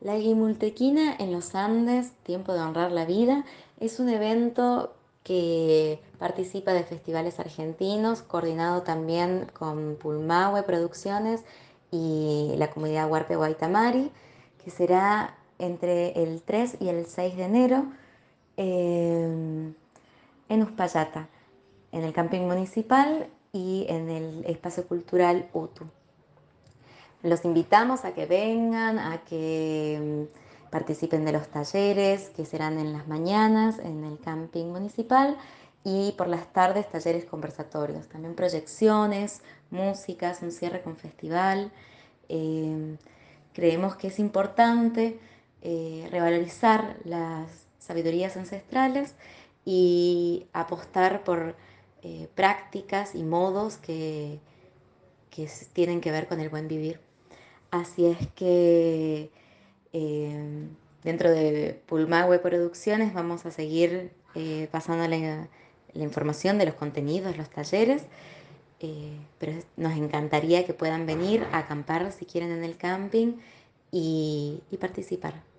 La Guimultequina en los Andes, Tiempo de Honrar la Vida, es un evento que participa de festivales argentinos, coordinado también con Pulmahue Producciones y la comunidad Huarpe Guaitamari, que será entre el 3 y el 6 de enero eh, en Uspallata, en el camping municipal y en el espacio cultural UTU. Los invitamos a que vengan, a que mm, participen de los talleres que serán en las mañanas en el camping municipal y por las tardes talleres conversatorios, también proyecciones, músicas, un cierre con festival. Eh, creemos que es importante eh, revalorizar las sabidurías ancestrales y apostar por eh, prácticas y modos que, que tienen que ver con el buen vivir. Así es que eh, dentro de Pulmahue Producciones vamos a seguir eh, pasando la, información de los contenidos, los talleres, eh, pero nos encantaría que puedan venir a acampar si quieren en el camping y participar.